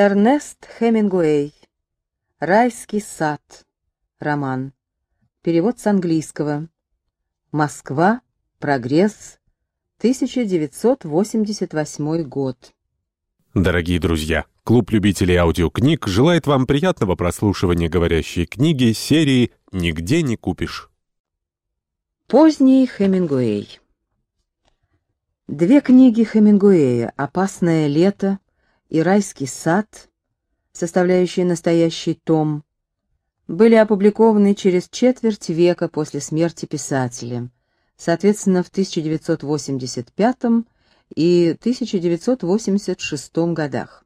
Эрнест Хемингуэй. Райский сад. Роман. Перевод с английского. Москва. Прогресс. 1988 год. Дорогие друзья, клуб любителей аудиокниг желает вам приятного прослушивания говорящей книги серии «Нигде не купишь». Поздний Хемингуэй. Две книги Хемингуэя «Опасное лето» и «Райский сад», составляющие настоящий том, были опубликованы через четверть века после смерти писателя, соответственно, в 1985 и 1986 годах.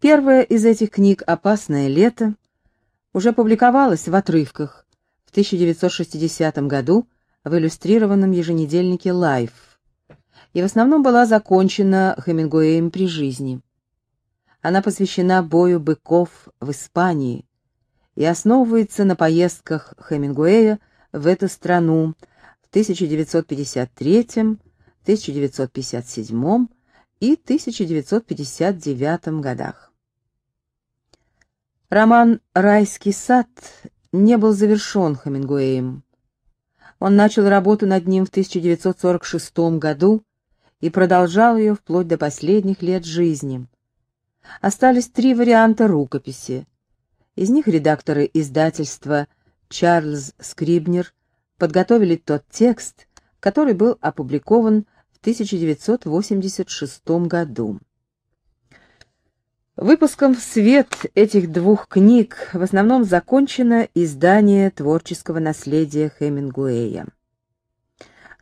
Первая из этих книг «Опасное лето» уже публиковалась в отрывках в 1960 году в иллюстрированном еженедельнике Life и в основном была закончена Хемингуэем при жизни. Она посвящена бою быков в Испании и основывается на поездках Хемингуэя в эту страну в 1953, 1957 и 1959 годах. Роман «Райский сад» не был завершен Хемингуэем. Он начал работу над ним в 1946 году и продолжал ее вплоть до последних лет жизни. Остались три варианта рукописи. Из них редакторы издательства Чарльз Скрибнер подготовили тот текст, который был опубликован в 1986 году. Выпуском в свет этих двух книг в основном закончено издание творческого наследия Хемингуэя.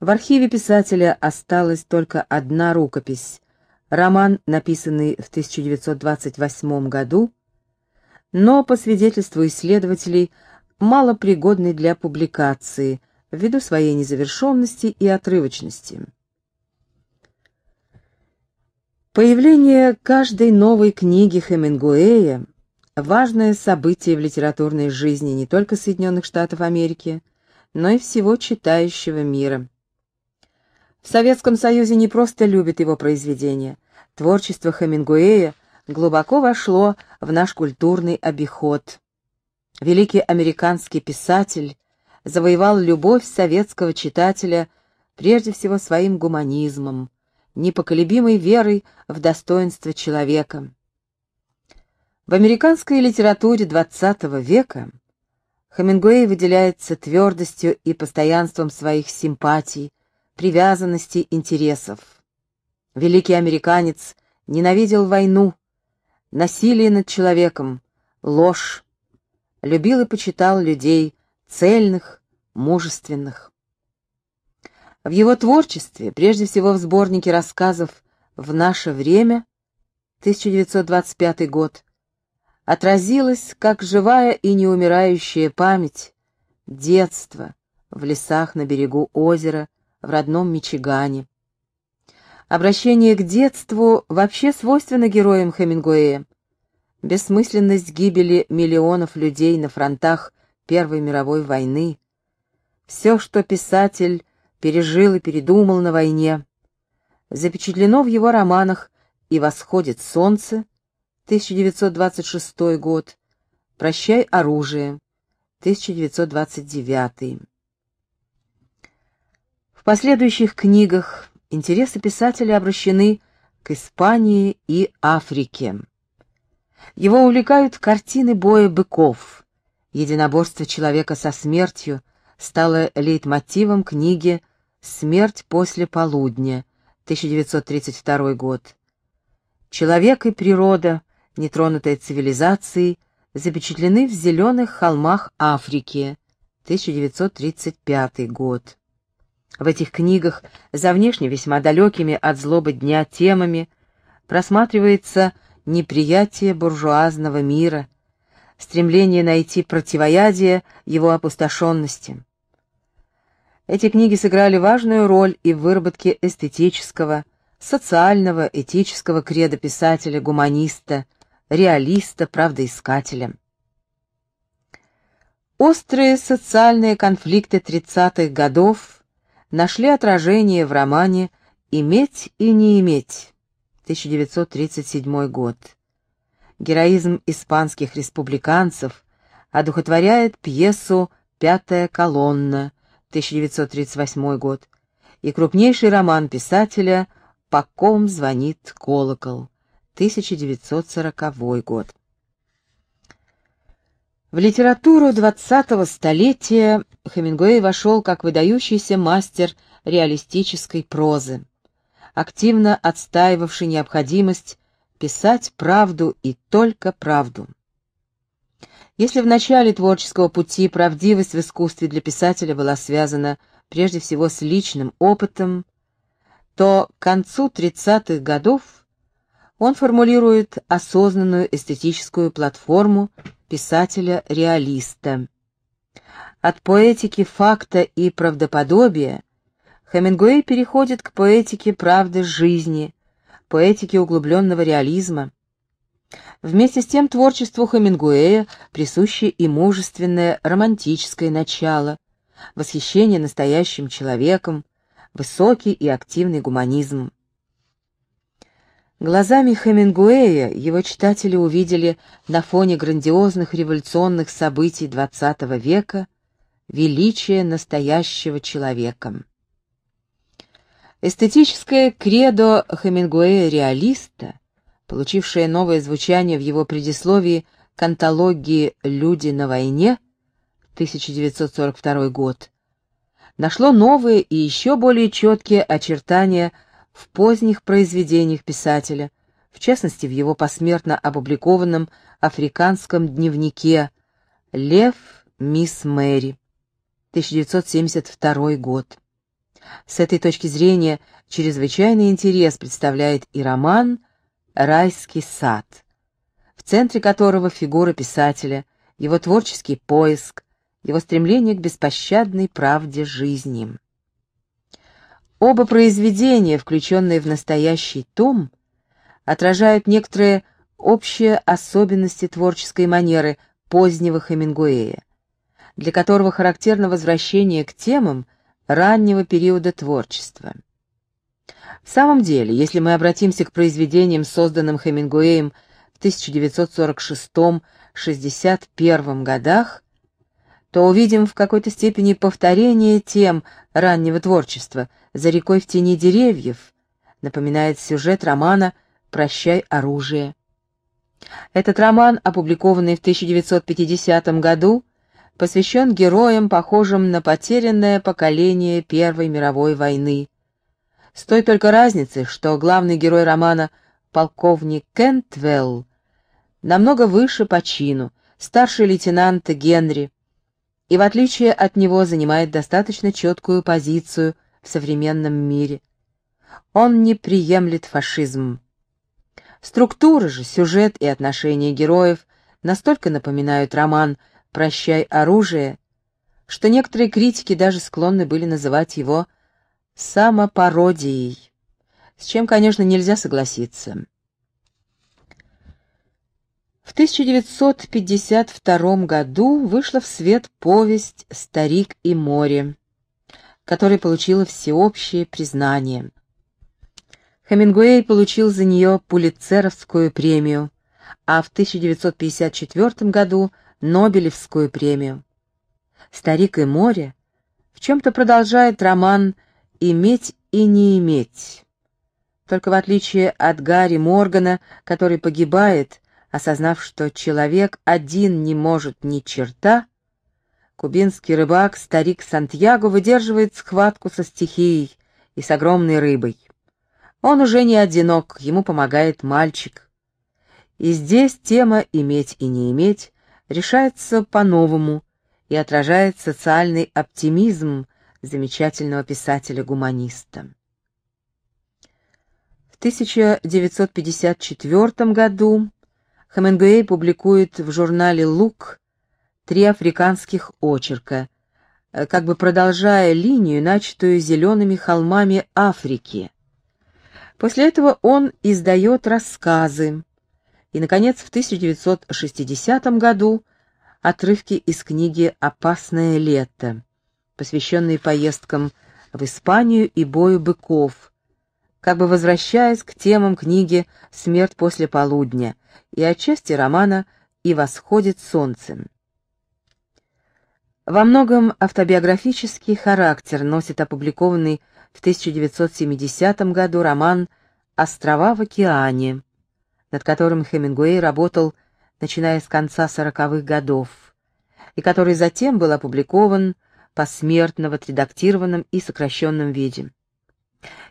В архиве писателя осталась только одна рукопись, роман, написанный в 1928 году, но, по свидетельству исследователей, малопригодный для публикации ввиду своей незавершенности и отрывочности. Появление каждой новой книги Хемингуэя – важное событие в литературной жизни не только Соединенных Штатов Америки, но и всего читающего мира. В Советском Союзе не просто любят его произведения. Творчество Хемингуэя глубоко вошло в наш культурный обиход. Великий американский писатель завоевал любовь советского читателя прежде всего своим гуманизмом, непоколебимой верой в достоинство человека. В американской литературе XX века Хемингуэй выделяется твердостью и постоянством своих симпатий, привязанностей, интересов. Великий американец ненавидел войну, насилие над человеком, ложь, любил и почитал людей цельных, мужественных. В его творчестве, прежде всего в сборнике рассказов «В наше время» 1925 год, отразилась как живая и неумирающая память детства в лесах на берегу озера в родном Мичигане. Обращение к детству вообще свойственно героям Хемингуэя. Бессмысленность гибели миллионов людей на фронтах Первой мировой войны. Все, что писатель пережил и передумал на войне, запечатлено в его романах «И восходит солнце» 1926 год, «Прощай оружие» 1929. Последующих книгах интересы писателя обращены к Испании и Африке. Его увлекают картины боя быков. Единоборство человека со смертью стало лейтмотивом книги «Смерть после полудня» 1932 год. Человек и природа, нетронутая цивилизацией, запечатлены в зеленых холмах Африки 1935 год. В этих книгах, за внешне весьма далекими от злобы дня темами, просматривается неприятие буржуазного мира, стремление найти противоядие его опустошенности. Эти книги сыграли важную роль и в выработке эстетического, социального, этического кредо писателя-гуманиста, реалиста, правдоискателя. Острые социальные конфликты 30-х годов нашли отражение в романе «Иметь и не иметь» 1937 год. Героизм испанских республиканцев одухотворяет пьесу «Пятая колонна» 1938 год и крупнейший роман писателя «По ком звонит колокол» 1940 год. В литературу двадцатого столетия Хемингуэй вошел как выдающийся мастер реалистической прозы, активно отстаивавший необходимость писать правду и только правду. Если в начале творческого пути правдивость в искусстве для писателя была связана прежде всего с личным опытом, то к концу 30-х годов он формулирует осознанную эстетическую платформу писателя-реалиста. От поэтики факта и правдоподобия Хемингуэй переходит к поэтике правды жизни, поэтике углубленного реализма. Вместе с тем творчеству Хемингуэя присуще и мужественное романтическое начало, восхищение настоящим человеком, высокий и активный гуманизм. Глазами Хемингуэя его читатели увидели на фоне грандиозных революционных событий XX века величие настоящего человека. Эстетическое кредо Хемингуэя-реалиста, получившее новое звучание в его предисловии к антологии «Люди на войне» 1942 год, нашло новые и еще более четкие очертания – в поздних произведениях писателя, в частности в его посмертно опубликованном африканском дневнике «Лев, мисс Мэри», 1972 год. С этой точки зрения чрезвычайный интерес представляет и роман «Райский сад», в центре которого фигура писателя, его творческий поиск, его стремление к беспощадной правде жизни. Оба произведения, включенные в настоящий том, отражают некоторые общие особенности творческой манеры позднего Хемингуэя, для которого характерно возвращение к темам раннего периода творчества. В самом деле, если мы обратимся к произведениям, созданным Хемингуэем в 1946-61 годах, то увидим в какой-то степени повторение тем раннего творчества «За рекой в тени деревьев», напоминает сюжет романа «Прощай оружие». Этот роман, опубликованный в 1950 году, посвящен героям, похожим на потерянное поколение Первой мировой войны. С той только разницей, что главный герой романа, полковник Кентвелл, намного выше по чину, старший лейтенант Генри, и в отличие от него занимает достаточно четкую позицию в современном мире. Он не приемлет фашизм. Структура же, сюжет и отношения героев настолько напоминают роман «Прощай оружие», что некоторые критики даже склонны были называть его самопародией, с чем, конечно, нельзя согласиться. В 1952 году вышла в свет повесть «Старик и море», которая получила всеобщее признание. Хемингуэй получил за нее Пулитцеровскую премию, а в 1954 году Нобелевскую премию. «Старик и море» в чем-то продолжает роман «Иметь и не иметь». Только в отличие от Гарри Моргана, который погибает, осознав, что человек один не может ни черта, кубинский рыбак, старик Сантьяго, выдерживает схватку со стихией и с огромной рыбой. Он уже не одинок, ему помогает мальчик. И здесь тема «иметь и не иметь» решается по-новому и отражает социальный оптимизм замечательного писателя-гуманиста. В 1954 году Хемингуэй публикует в журнале «Лук» три африканских очерка, э, как бы продолжая линию, начатую зелеными холмами Африки. После этого он издает рассказы, и, наконец, в 1960 году отрывки из книги «Опасное лето», посвященные поездкам в Испанию и бою быков, как бы возвращаясь к темам книги «Смерть после полудня» и отчасти романа «И восходит солнце». Во многом автобиографический характер носит опубликованный в 1970 году роман «Острова в океане», над которым Хемингуэй работал, начиная с конца сороковых годов, и который затем был опубликован посмертно в отредактированном и сокращенном виде.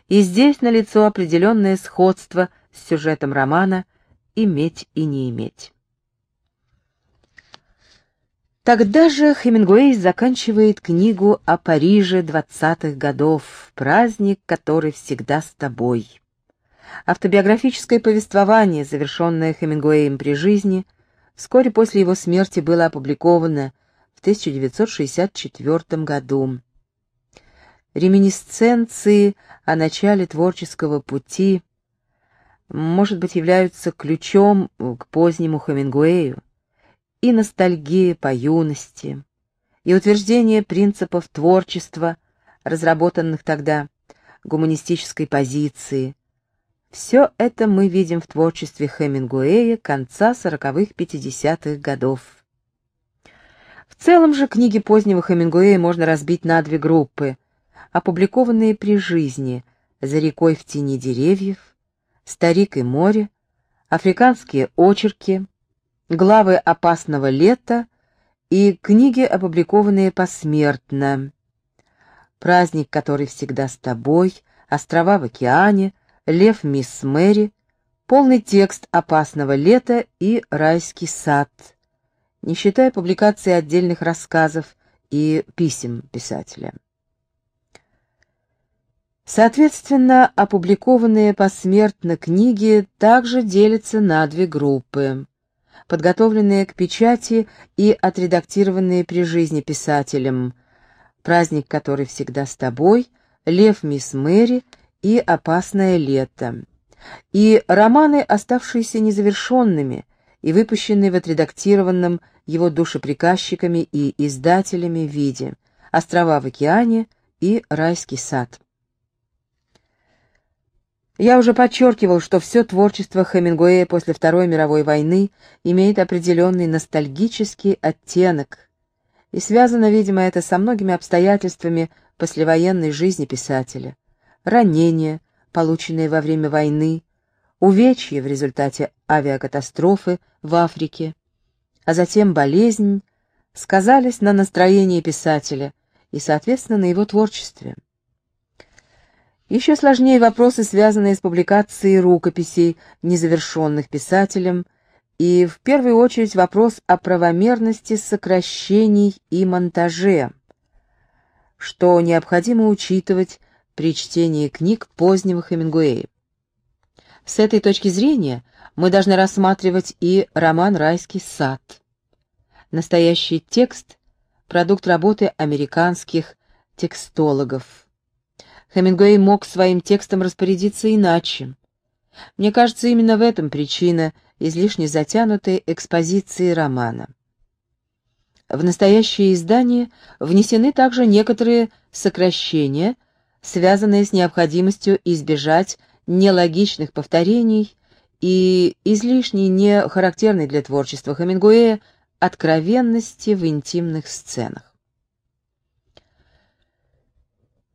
И здесь налицо определенное сходство с сюжетом романа «Иметь и не иметь». Тогда же Хемингуэй заканчивает книгу о Париже двадцатых годов, праздник, который всегда с тобой. Автобиографическое повествование, завершенное Хемингуэем при жизни, вскоре после его смерти было опубликовано в 1964 году. Реминисценции о начале творческого пути, может быть, являются ключом к позднему Хемингуэю, и ностальгия по юности, и утверждение принципов творчества, разработанных тогда, гуманистической позиции. Все это мы видим в творчестве Хемингуэя конца сороковых-пятидесятых годов. В целом же книги позднего Хемингуэя можно разбить на две группы, опубликованные при жизни «За рекой в тени деревьев», «Старик и море», «Африканские очерки», главы «Опасного лета» и книги, опубликованные посмертно. «Праздник, который всегда с тобой», «Острова в океане», «Лев мисс Мэри», полный текст «Опасного лета» и «Райский сад», не считая публикации отдельных рассказов и писем писателя. Соответственно, опубликованные посмертно книги также делятся на две группы. Подготовленные к печати и отредактированные при жизни писателем. «Праздник, который всегда с тобой», «Лев мисс Мэри» и «Опасное лето», и романы, оставшиеся незавершенными и выпущенные в отредактированном его душеприказчиками и издателями виде. «Острова в океане» и «Райский сад». Я уже подчеркивал, что все творчество Хемингуэя после Второй мировой войны имеет определенный ностальгический оттенок, и связано, видимо, это со многими обстоятельствами послевоенной жизни писателя. Ранения, полученные во время войны, увечья в результате авиакатастрофы в Африке, а затем болезнь, сказались на настроении писателя и, соответственно, на его творчестве. Еще сложнее вопросы, связанные с публикацией рукописей, незавершенных писателем, и в первую очередь вопрос о правомерности сокращений и монтаже, что необходимо учитывать при чтении книг позднего Хемингуэя. С этой точки зрения мы должны рассматривать и роман «Райский сад». Настоящий текст – продукт работы американских текстологов. Хемингуэй мог своим текстом распорядиться иначе. Мне кажется, именно в этом причина излишне затянутой экспозиции романа. В настоящее издание внесены также некоторые сокращения, связанные с необходимостью избежать нелогичных повторений и излишней не характерной для творчества Хемингуэя откровенности в интимных сценах.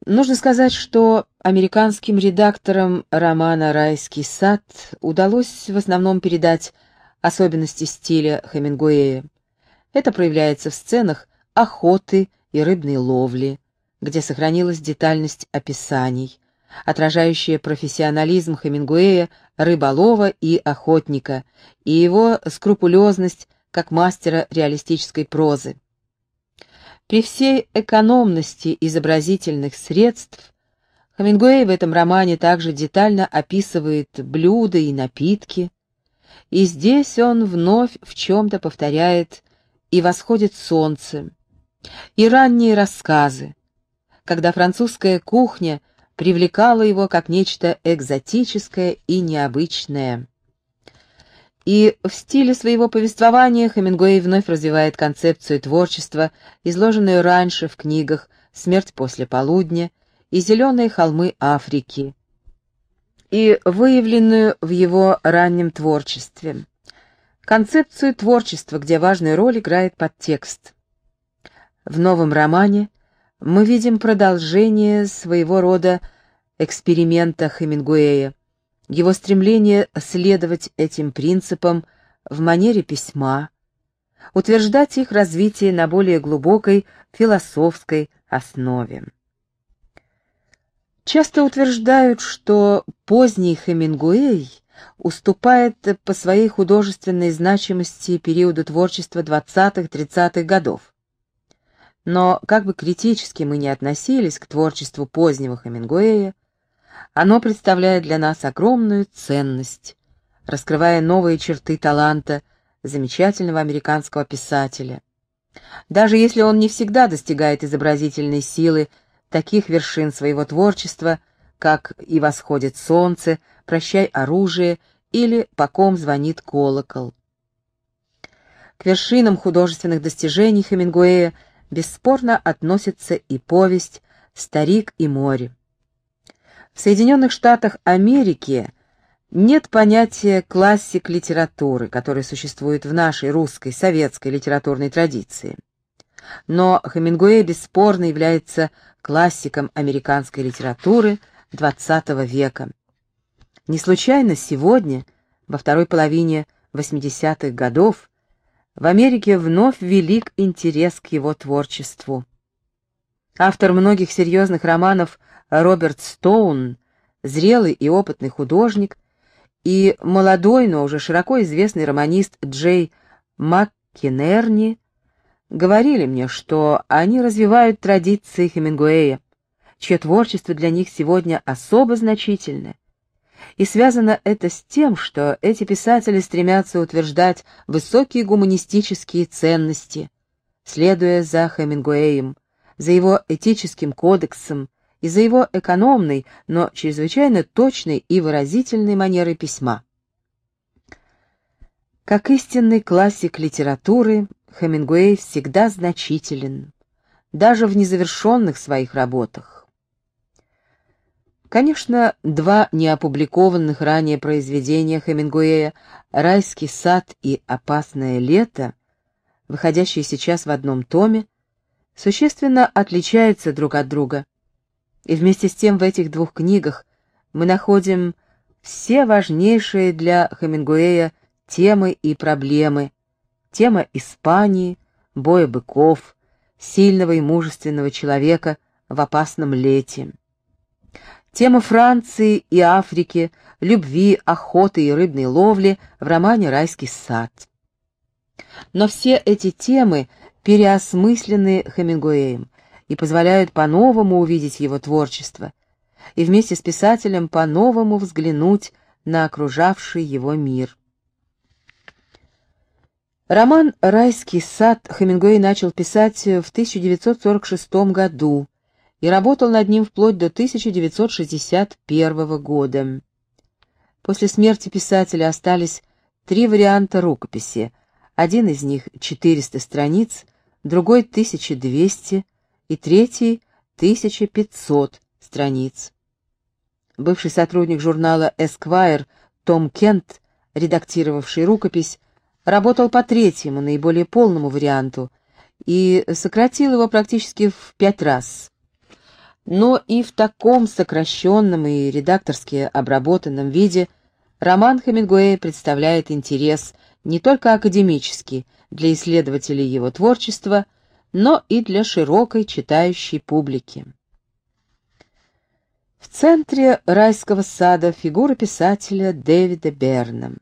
Нужно сказать, что американским редакторам романа «Райский сад» удалось в основном передать особенности стиля Хемингуэя. Это проявляется в сценах охоты и рыбной ловли, где сохранилась детальность описаний, отражающая профессионализм Хемингуэя, рыболова и охотника, и его скрупулезность как мастера реалистической прозы. При всей экономности изобразительных средств Хамингуэй в этом романе также детально описывает блюда и напитки, и здесь он вновь в чем-то повторяет «И восходит солнце», и ранние рассказы, когда французская кухня привлекала его как нечто экзотическое и необычное. И в стиле своего повествования Хемингуэй вновь развивает концепцию творчества, изложенную раньше в книгах «Смерть после полудня» и «Зеленые холмы Африки». и выявленную в его раннем творчестве. Концепцию творчества, где важную роль играет подтекст. В новом романе мы видим продолжение своего рода эксперимента Хемингуэя, его стремление следовать этим принципам в манере письма, утверждать их развитие на более глубокой философской основе. Часто утверждают, что поздний Хемингуэй уступает по своей художественной значимости периоду творчества 20-30-х годов. Но как бы критически мы ни относились к творчеству позднего Хемингуэя, оно представляет для нас огромную ценность, раскрывая новые черты таланта замечательного американского писателя. Даже если он не всегда достигает изобразительной силы таких вершин своего творчества, как «И восходит солнце», «Прощай оружие» или «По ком звонит колокол». К вершинам художественных достижений Хемингуэя бесспорно относится и повесть «Старик и море». В Соединенных Штатах Америки нет понятия классик литературы, который существует в нашей русской, советской литературной традиции. Но Хемингуэй бесспорно является классиком американской литературы XX века. Не случайно сегодня, во второй половине 80-х годов, в Америке вновь велик интерес к его творчеству. Автор многих серьезных романов Роберт Стоун, зрелый и опытный художник, и молодой, но уже широко известный романист Джей МакКинерни говорили мне, что они развивают традиции Хемингуэя, чье творчество для них сегодня особо значительное. И связано это с тем, что эти писатели стремятся утверждать высокие гуманистические ценности, следуя за Хемингуэем, за его этическим кодексом, и за его экономной, но чрезвычайно точной и выразительной манерой письма. Как истинный классик литературы, Хемингуэй всегда значителен, даже в незавершенных своих работах. Конечно, два неопубликованных ранее произведения Хемингуэя «Райский сад» и «Опасное лето», выходящие сейчас в одном томе, существенно отличаются друг от друга, и вместе с тем в этих двух книгах мы находим все важнейшие для Хемингуэя темы и проблемы. Тема Испании, боя быков, сильного и мужественного человека в опасном лете. Тема Франции и Африки, любви, охоты и рыбной ловли в романе «Райский сад». Но все эти темы переосмыслены Хемингуэем, и позволяют по-новому увидеть его творчество, и вместе с писателем по-новому взглянуть на окружавший его мир. Роман «Райский сад» Хемингуэй начал писать в 1946 году и работал над ним вплоть до 1961 года. После смерти писателя остались три варианта рукописи. Один из них — 400 страниц, другой — 1200, и третий — 1500 страниц. Бывший сотрудник журнала Esquire Том Кент, редактировавший рукопись, работал по третьему, наиболее полному варианту и сократил его практически в пять раз. Но и в таком сокращенном и редакторски обработанном виде роман Хемингуэя представляет интерес не только академический для исследователей его творчества, но и для широкой читающей публики. В центре райского сада фигура писателя Дэвида Берна.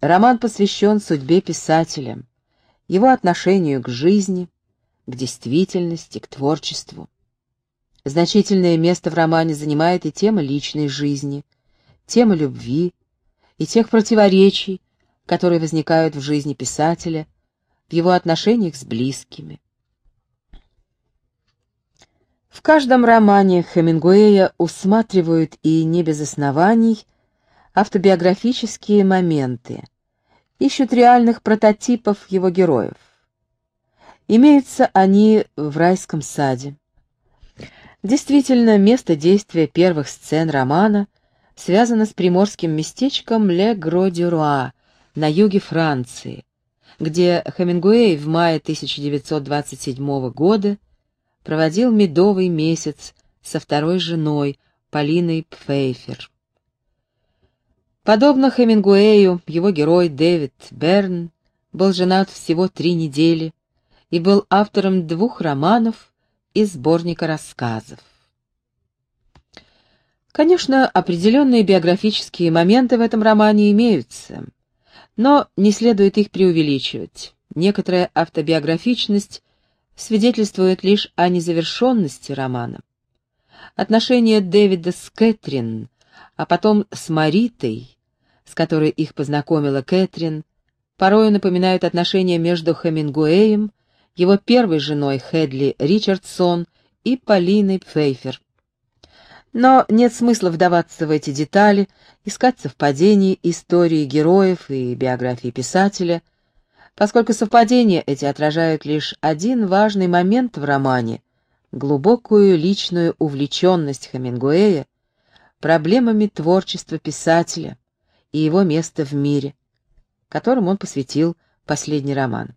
Роман посвящен судьбе писателя, его отношению к жизни, к действительности, к творчеству. Значительное место в романе занимает и тема личной жизни, тема любви и тех противоречий, которые возникают в жизни писателя, в его отношениях с близкими. В каждом романе Хемингуэя усматривают и не без оснований автобиографические моменты, ищут реальных прототипов его героев. Имеются они в райском саде. Действительно, место действия первых сцен романа связана с приморским местечком Ле-Гро-Дюруа на юге Франции, где Хемингуэй в мае 1927 года проводил медовый месяц со второй женой Полиной Пфейфер. Подобно Хемингуэю, его герой Дэвид Берн был женат всего три недели и был автором двух романов и сборника рассказов. Конечно, определенные биографические моменты в этом романе имеются, но не следует их преувеличивать. Некоторая автобиографичность свидетельствует лишь о незавершенности романа. Отношения Дэвида с Кэтрин, а потом с Маритой, с которой их познакомила Кэтрин, порою напоминают отношения между Хемингуэем, его первой женой Хедли Ричардсон и Полиной Пфейфер. Но нет смысла вдаваться в эти детали, искать совпадений истории героев и биографии писателя, поскольку совпадения эти отражают лишь один важный момент в романе — глубокую личную увлеченность Хемингуэя проблемами творчества писателя и его место в мире, которым он посвятил последний роман.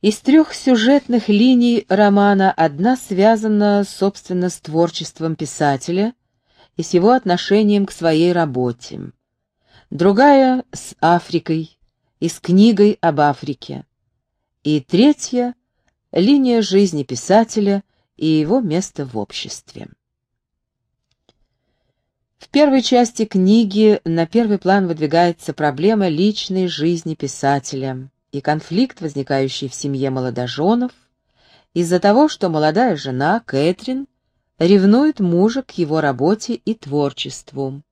Из трех сюжетных линий романа одна связана, собственно, с творчеством писателя и с его отношением к своей работе. Другая — с Африкой и с книгой об Африке. И третья — линия жизни писателя и его место в обществе. В первой части книги на первый план выдвигается проблема личной жизни писателя и конфликт, возникающий в семье молодоженов, из-за того, что молодая жена, Кэтрин, ревнует мужа к его работе и творчеству.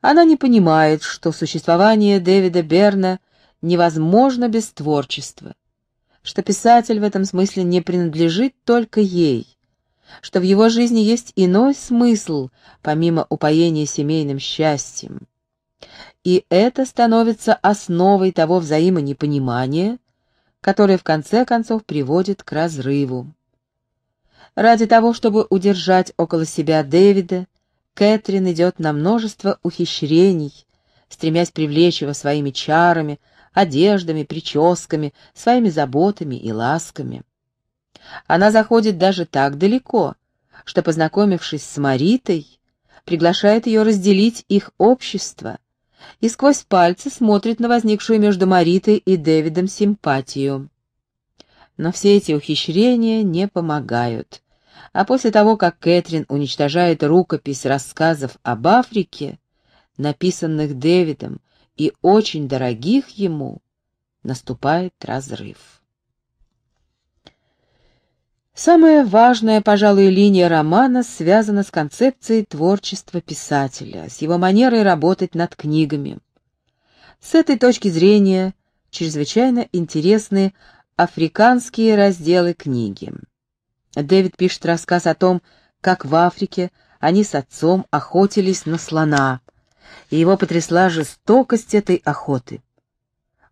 Она не понимает, что существование Дэвида Берна невозможно без творчества, что писатель в этом смысле не принадлежит только ей, что в его жизни есть иной смысл, помимо упоения семейным счастьем, и это становится основой того взаимонепонимания, которое в конце концов приводит к разрыву. Ради того, чтобы удержать около себя Дэвида, Кэтрин идет на множество ухищрений, стремясь привлечь его своими чарами, одеждами, прическами, своими заботами и ласками. Она заходит даже так далеко, что, познакомившись с Маритой, приглашает ее разделить их общество — и сквозь пальцы смотрит на возникшую между Маритой и Дэвидом симпатию. Но все эти ухищрения не помогают. А после того, как Кэтрин уничтожает рукопись рассказов об Африке, написанных Дэвидом и очень дорогих ему, наступает разрыв. Самая важная, пожалуй, линия романа связана с концепцией творчества писателя, с его манерой работать над книгами. С этой точки зрения чрезвычайно интересны африканские разделы книги. Дэвид пишет рассказ о том, как в Африке они с отцом охотились на слона, и его потрясла жестокость этой охоты.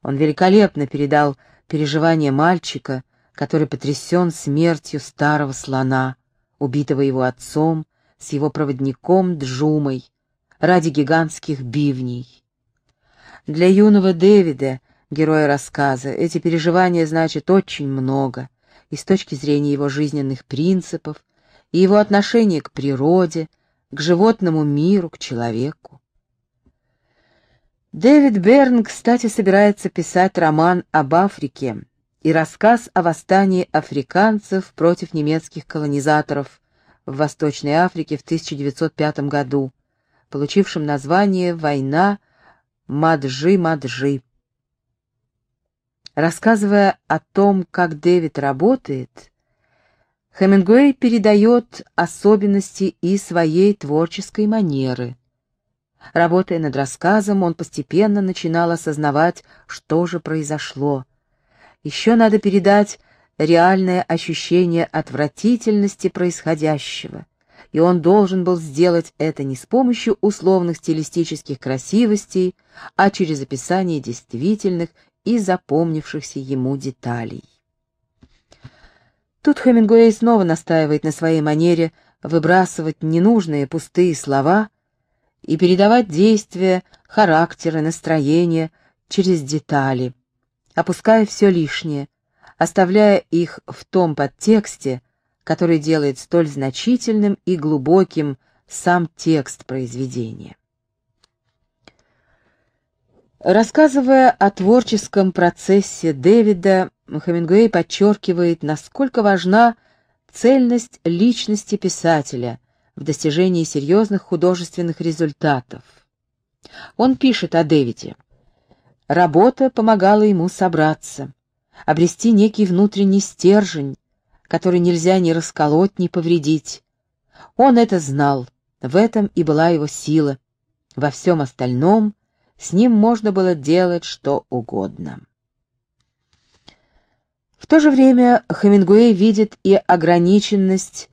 Он великолепно передал переживания мальчика, который потрясен смертью старого слона, убитого его отцом, с его проводником Джумой, ради гигантских бивней. Для юного Дэвида, героя рассказа, эти переживания значат очень много, и с точки зрения его жизненных принципов, и его отношения к природе, к животному миру, к человеку. Дэвид Берн, кстати, собирается писать роман об Африке, и рассказ о восстании африканцев против немецких колонизаторов в Восточной Африке в 1905 году, получившем название «Война Маджи-Маджи». Рассказывая о том, как Дэвид работает, Хемингуэй передает особенности и своей творческой манеры. Работая над рассказом, он постепенно начинал осознавать, что же произошло — еще надо передать реальное ощущение отвратительности происходящего, и он должен был сделать это не с помощью условных стилистических красивостей, а через описание действительных и запомнившихся ему деталей. Тут Хемингуэй снова настаивает на своей манере выбрасывать ненужные пустые слова и передавать действия, характеры, настроения через детали, опуская все лишнее, оставляя их в том подтексте, который делает столь значительным и глубоким сам текст произведения. Рассказывая о творческом процессе Дэвида, Хемингуэй подчеркивает, насколько важна цельность личности писателя в достижении серьезных художественных результатов. Он пишет о Дэвиде. Работа помогала ему собраться, обрести некий внутренний стержень, который нельзя ни расколоть, ни повредить. Он это знал, в этом и была его сила. Во всем остальном с ним можно было делать что угодно. В то же время Хемингуэй видит и ограниченность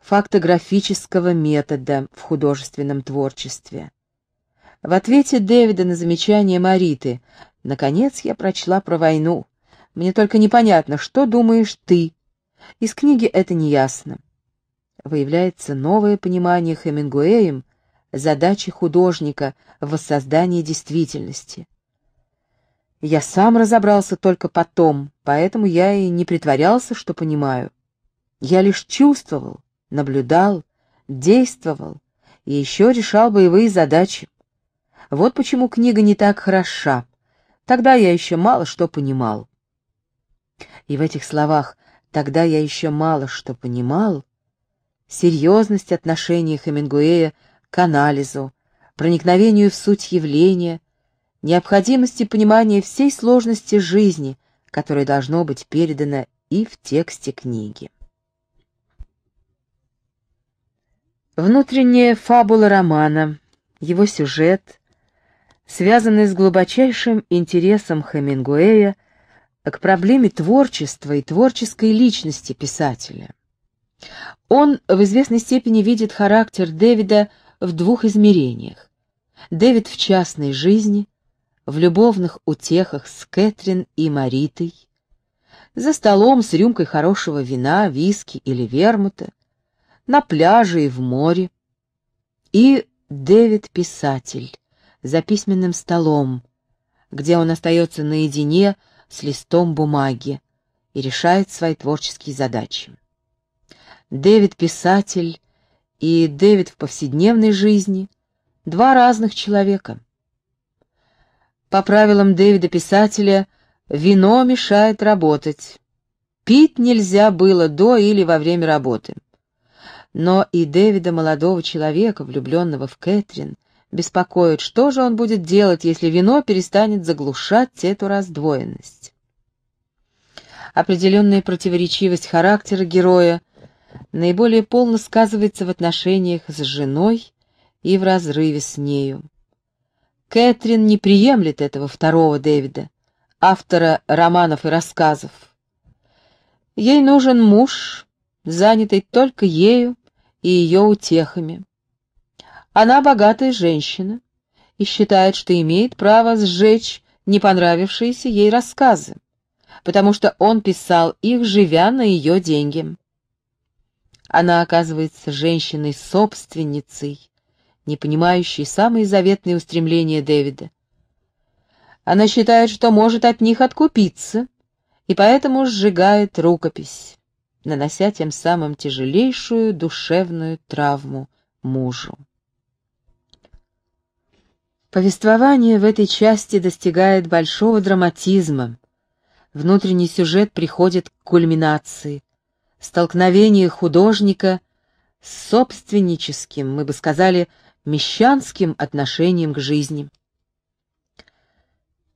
фактографического метода в художественном творчестве. В ответе Дэвида на замечание Мариты «Наконец я прочла про войну. Мне только непонятно, что думаешь ты?» Из книги это не ясно. Выявляется новое понимание Хемингуэем задачи художника в воссоздании действительности. Я сам разобрался только потом, поэтому я и не притворялся, что понимаю. Я лишь чувствовал, наблюдал, действовал и еще решал боевые задачи. Вот почему книга не так хороша. Тогда я еще мало что понимал. И в этих словах «тогда я еще мало что понимал» серьезность отношения Хемингуэя к анализу, проникновению в суть явления, необходимости понимания всей сложности жизни, которое должно быть передано и в тексте книги. Внутренняя фабула романа, его сюжет, связанный с глубочайшим интересом Хемингуэя к проблеме творчества и творческой личности писателя. Он в известной степени видит характер Дэвида в двух измерениях. Дэвид в частной жизни, в любовных утехах с Кэтрин и Маритой, за столом с рюмкой хорошего вина, виски или вермута, на пляже и в море. И Дэвид-писатель за письменным столом, где он остается наедине с листом бумаги и решает свои творческие задачи. Дэвид-писатель и Дэвид в повседневной жизни — два разных человека. По правилам Дэвида-писателя, вино мешает работать. Пить нельзя было до или во время работы. Но и Дэвида, молодого человека, влюбленного в Кэтрин, беспокоит, что же он будет делать, если вино перестанет заглушать эту раздвоенность. Определенная противоречивость характера героя наиболее полно сказывается в отношениях с женой и в разрыве с нею. Кэтрин не приемлет этого второго Дэвида, автора романов и рассказов. Ей нужен муж, занятый только ею и ее утехами. Она богатая женщина и считает, что имеет право сжечь не понравившиеся ей рассказы, потому что он писал их, живя на ее деньги. Она оказывается женщиной-собственницей, не понимающей самые заветные устремления Дэвида. Она считает, что может от них откупиться, и поэтому сжигает рукопись, нанося тем самым тяжелейшую душевную травму мужу. Повествование в этой части достигает большого драматизма. Внутренний сюжет приходит к кульминации столкновение художника с собственническим, мы бы сказали, мещанским отношением к жизни.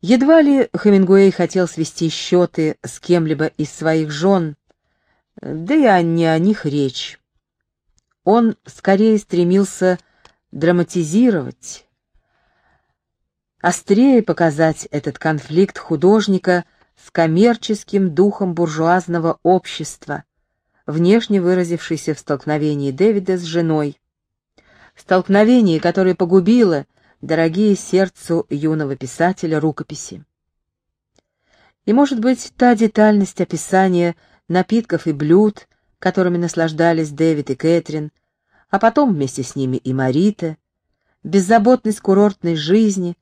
Едва ли Хемингуэй хотел свести счеты с кем-либо из своих жен, да и не о них речь. Он скорее стремился драматизировать, острее показать этот конфликт художника с коммерческим духом буржуазного общества, внешне выразившийся в столкновении Дэвида с женой. Столкновение, которое погубило дорогие сердцу юного писателя рукописи. И, может быть, та детальность описания напитков и блюд, которыми наслаждались Дэвид и Кэтрин, а потом вместе с ними и Марита, беззаботность курортной жизни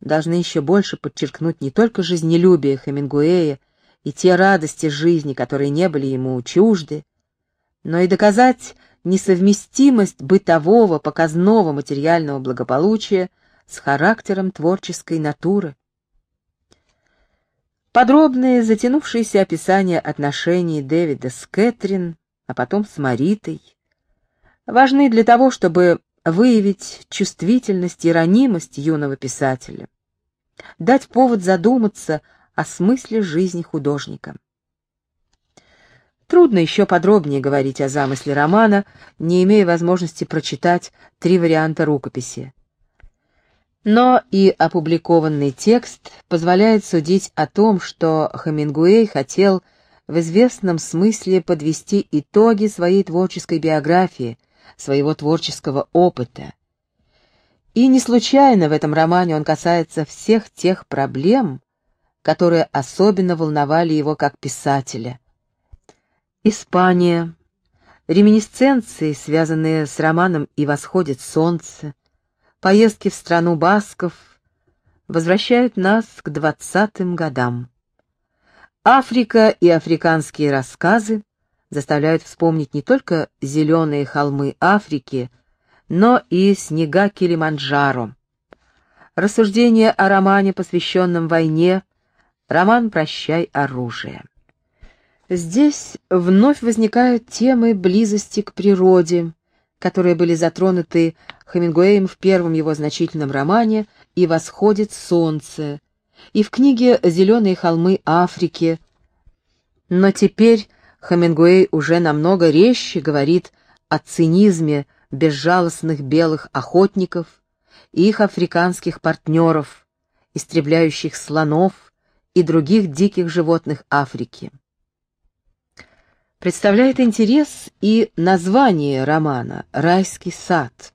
должны еще больше подчеркнуть не только жизнелюбие Хемингуэя и те радости жизни, которые не были ему чужды, но и доказать несовместимость бытового, показного материального благополучия с характером творческой натуры. Подробные, затянувшиеся описания отношений Дэвида с Кэтрин, а потом с Маритой, важны для того, чтобы выявить чувствительность и ранимость юного писателя, дать повод задуматься о смысле жизни художника. Трудно еще подробнее говорить о замысле романа, не имея возможности прочитать три варианта рукописи. Но и опубликованный текст позволяет судить о том, что Хемингуэй хотел в известном смысле подвести итоги своей творческой биографии, своего творческого опыта. И не случайно в этом романе он касается всех тех проблем, которые особенно волновали его как писателя — Испания. Реминисценции, связанные с романом «И восходит солнце», поездки в страну басков, возвращают нас к двадцатым годам. Африка и африканские рассказы заставляют вспомнить не только зеленые холмы Африки, но и снега Килиманджаро. Рассуждение о романе, посвященном войне, роман «Прощай оружие». Здесь вновь возникают темы близости к природе, которые были затронуты Хемингуэем в первом его значительном романе «И восходит солнце», и в книге «Зеленые холмы Африки». Но теперь Хемингуэй уже намного резче говорит о цинизме безжалостных белых охотников и их африканских партнеров, истребляющих слонов и других диких животных Африки. Представляет интерес и название романа «Райский сад».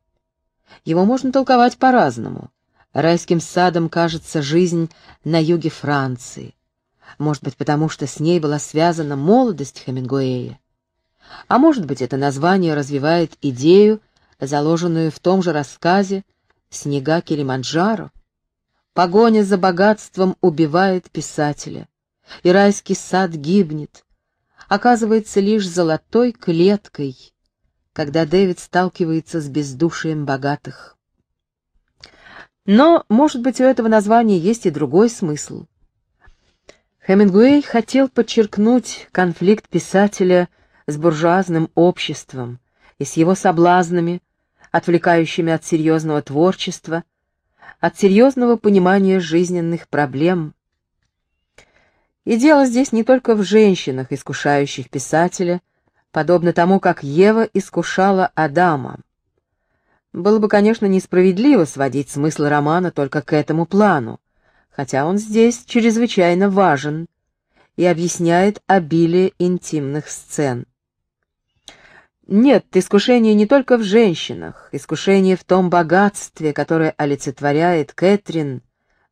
Его можно толковать по-разному. Райским садом кажется жизнь на юге Франции. Может быть, потому что с ней была связана молодость Хемингуэя. А может быть, это название развивает идею, заложенную в том же рассказе «Снега Килиманджаро». Погоня за богатством убивает писателя, и райский сад гибнет, оказывается лишь золотой клеткой, когда Дэвид сталкивается с бездушием богатых. Но, может быть, у этого названия есть и другой смысл. Хемингуэй хотел подчеркнуть конфликт писателя с буржуазным обществом и с его соблазнами, отвлекающими от серьезного творчества, от серьезного понимания жизненных проблем, и дело здесь не только в женщинах, искушающих писателя, подобно тому, как Ева искушала Адама. Было бы, конечно, несправедливо сводить смысл романа только к этому плану, хотя он здесь чрезвычайно важен и объясняет обилие интимных сцен. Нет, искушение не только в женщинах, искушение в том богатстве, которое олицетворяет Кэтрин,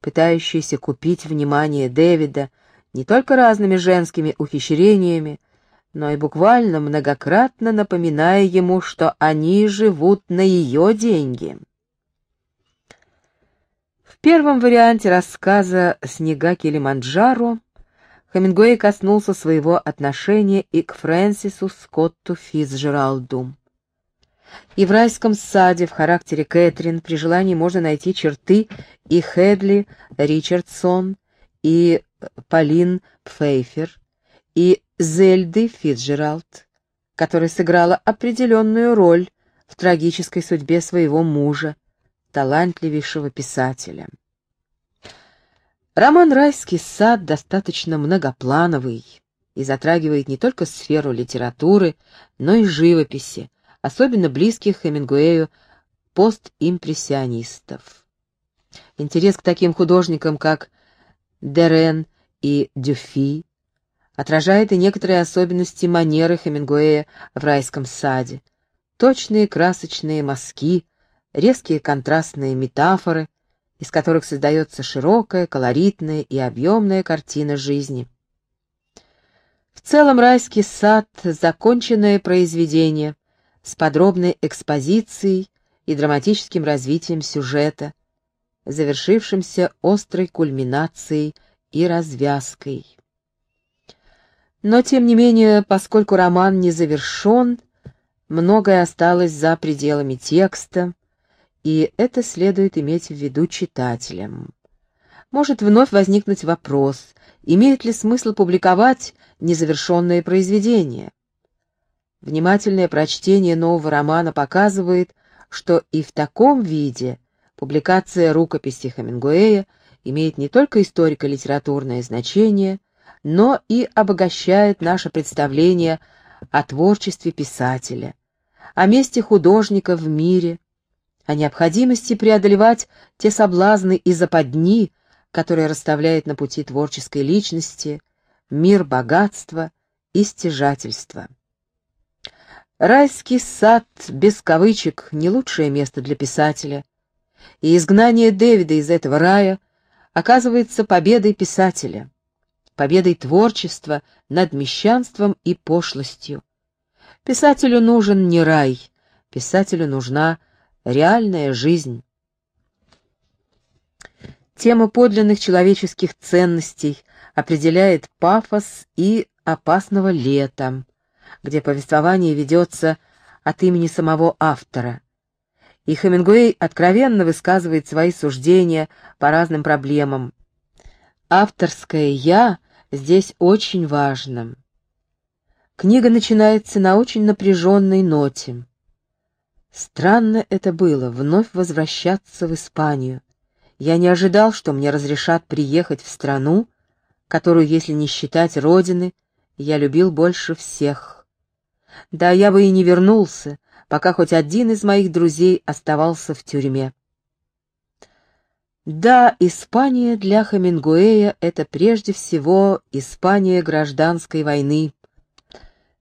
пытающаяся купить внимание Дэвида, не только разными женскими ухищрениями, но и буквально многократно напоминая ему, что они живут на ее деньги. В первом варианте рассказа «Снега Килиманджаро» Хемингуэй коснулся своего отношения и к Фрэнсису Скотту Фицджералду. И в райском саде в характере Кэтрин при желании можно найти черты и Хедли Ричардсон, и Полин Пфейфер и Зельды Фитджеральд, которая сыграла определенную роль в трагической судьбе своего мужа, талантливейшего писателя. Роман «Райский сад» достаточно многоплановый и затрагивает не только сферу литературы, но и живописи, особенно близких Хемингуэю постимпрессионистов. Интерес к таким художникам, как Дерен и Дюфи, отражает и некоторые особенности манеры Хемингуэя в райском саде. Точные красочные мазки, резкие контрастные метафоры, из которых создается широкая, колоритная и объемная картина жизни. В целом райский сад — законченное произведение, с подробной экспозицией и драматическим развитием сюжета, завершившимся острой кульминацией и развязкой. Но, тем не менее, поскольку роман не завершен, многое осталось за пределами текста, и это следует иметь в виду читателям. Может вновь возникнуть вопрос, имеет ли смысл публиковать незавершенное произведение. Внимательное прочтение нового романа показывает, что и в таком виде публикация рукописи Хемингуэя имеет не только историко-литературное значение, но и обогащает наше представление о творчестве писателя, о месте художника в мире, о необходимости преодолевать те соблазны и западни, которые расставляет на пути творческой личности мир богатства и стяжательства. Райский сад без кавычек не лучшее место для писателя, и изгнание Дэвида из этого рая оказывается победой писателя, победой творчества над мещанством и пошлостью. Писателю нужен не рай, писателю нужна реальная жизнь. Тема подлинных человеческих ценностей определяет пафос и опасного лета, где повествование ведется от имени самого автора. И Хемингуэй откровенно высказывает свои суждения по разным проблемам. Авторское «я» здесь очень важно. Книга начинается на очень напряженной ноте. Странно это было, вновь возвращаться в Испанию. Я не ожидал, что мне разрешат приехать в страну, которую, если не считать родины, я любил больше всех. Да, я бы и не вернулся, пока хоть один из моих друзей оставался в тюрьме. Да, Испания для Хемингуэя — это прежде всего Испания гражданской войны.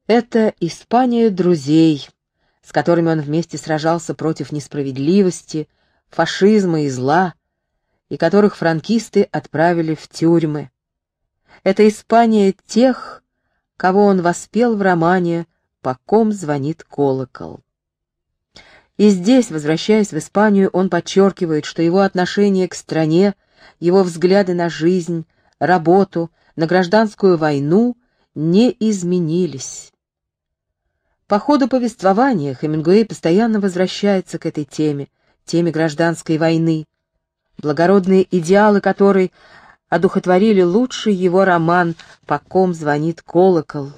Это Испания друзей, с которыми он вместе сражался против несправедливости, фашизма и зла, и которых франкисты отправили в тюрьмы. Это Испания тех, кого он воспел в романе «По ком звонит колокол». И здесь, возвращаясь в Испанию, он подчеркивает, что его отношение к стране, его взгляды на жизнь, работу, на гражданскую войну не изменились. По ходу повествования Хемингуэй постоянно возвращается к этой теме, теме гражданской войны, благородные идеалы которой одухотворили лучший его роман «По ком звонит колокол»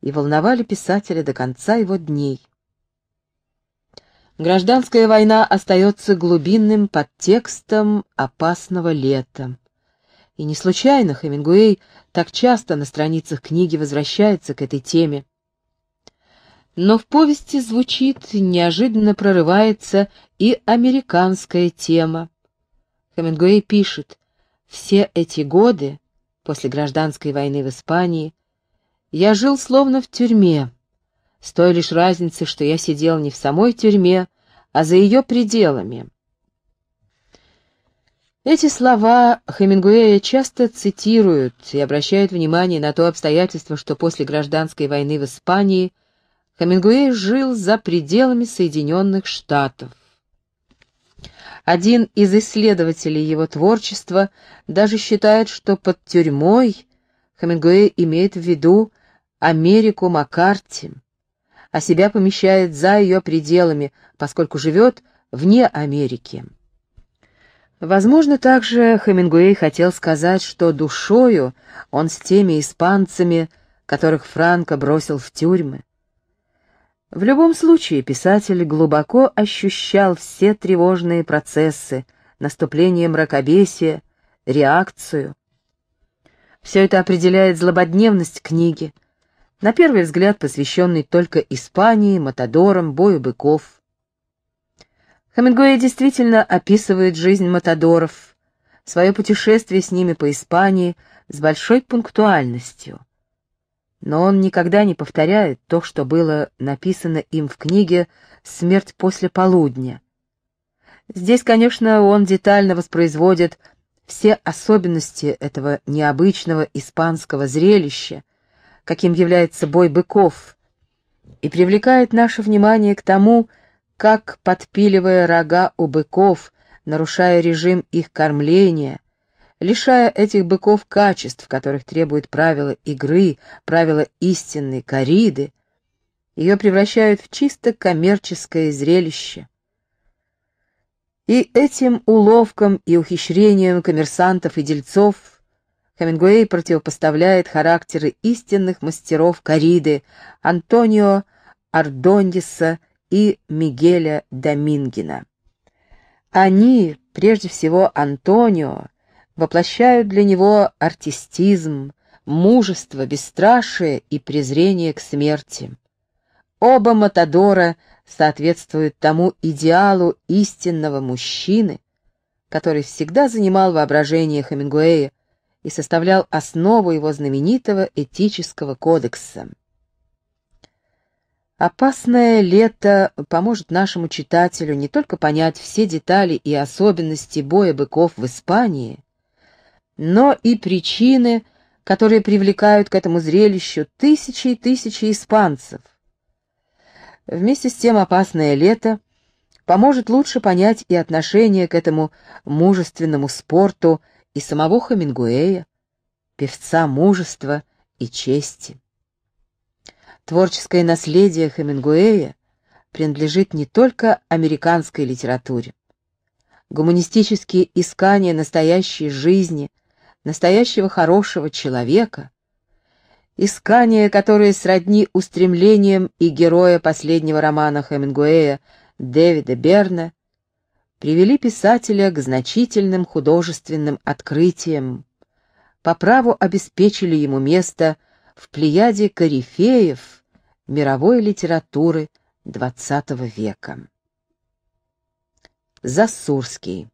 и волновали писателя до конца его дней. Гражданская война остается глубинным подтекстом опасного лета. И не случайно Хемингуэй так часто на страницах книги возвращается к этой теме. Но в повести звучит, неожиданно прорывается и американская тема. Хемингуэй пишет, «Все эти годы, после гражданской войны в Испании, я жил словно в тюрьме, с той лишь разницей, что я сидел не в самой тюрьме, а за ее пределами». Эти слова Хемингуэя часто цитируют и обращают внимание на то обстоятельство, что после гражданской войны в Испании – Хемингуэй жил за пределами Соединенных Штатов. Один из исследователей его творчества даже считает, что под тюрьмой Хемингуэй имеет в виду Америку Маккарти, а себя помещает за ее пределами, поскольку живет вне Америки. Возможно, также Хемингуэй хотел сказать, что душою он с теми испанцами, которых Франко бросил в тюрьмы. В любом случае писатель глубоко ощущал все тревожные процессы, наступление мракобесия, реакцию. Все это определяет злободневность книги, на первый взгляд посвященной только Испании, Матадорам, бою быков. Хемингуэй действительно описывает жизнь Матадоров, свое путешествие с ними по Испании с большой пунктуальностью но он никогда не повторяет то, что было написано им в книге «Смерть после полудня». Здесь, конечно, он детально воспроизводит все особенности этого необычного испанского зрелища, каким является бой быков, и привлекает наше внимание к тому, как, подпиливая рога у быков, нарушая режим их кормления, лишая этих быков качеств, которых требуют правила игры, правила истинной кориды, ее превращают в чисто коммерческое зрелище. И этим уловкам и ухищрениям коммерсантов и дельцов Хемингуэй противопоставляет характеры истинных мастеров кориды Антонио Ардондиса и Мигеля Домингена. Они, прежде всего Антонио, воплощают для него артистизм, мужество, бесстрашие и презрение к смерти. Оба Матадора соответствуют тому идеалу истинного мужчины, который всегда занимал воображение Хемингуэя и составлял основу его знаменитого этического кодекса. Опасное лето поможет нашему читателю не только понять все детали и особенности боя быков в Испании, но и причины, которые привлекают к этому зрелищу тысячи и тысячи испанцев. Вместе с тем опасное лето поможет лучше понять и отношение к этому мужественному спорту и самого Хемингуэя, певца мужества и чести. Творческое наследие Хемингуэя принадлежит не только американской литературе. Гуманистические искания настоящей жизни, настоящего хорошего человека, искания, которые сродни устремлениям и героя последнего романа Хемингуэя Дэвида Берна, привели писателя к значительным художественным открытиям, по праву обеспечили ему место в плеяде корифеев мировой литературы XX века. Засурский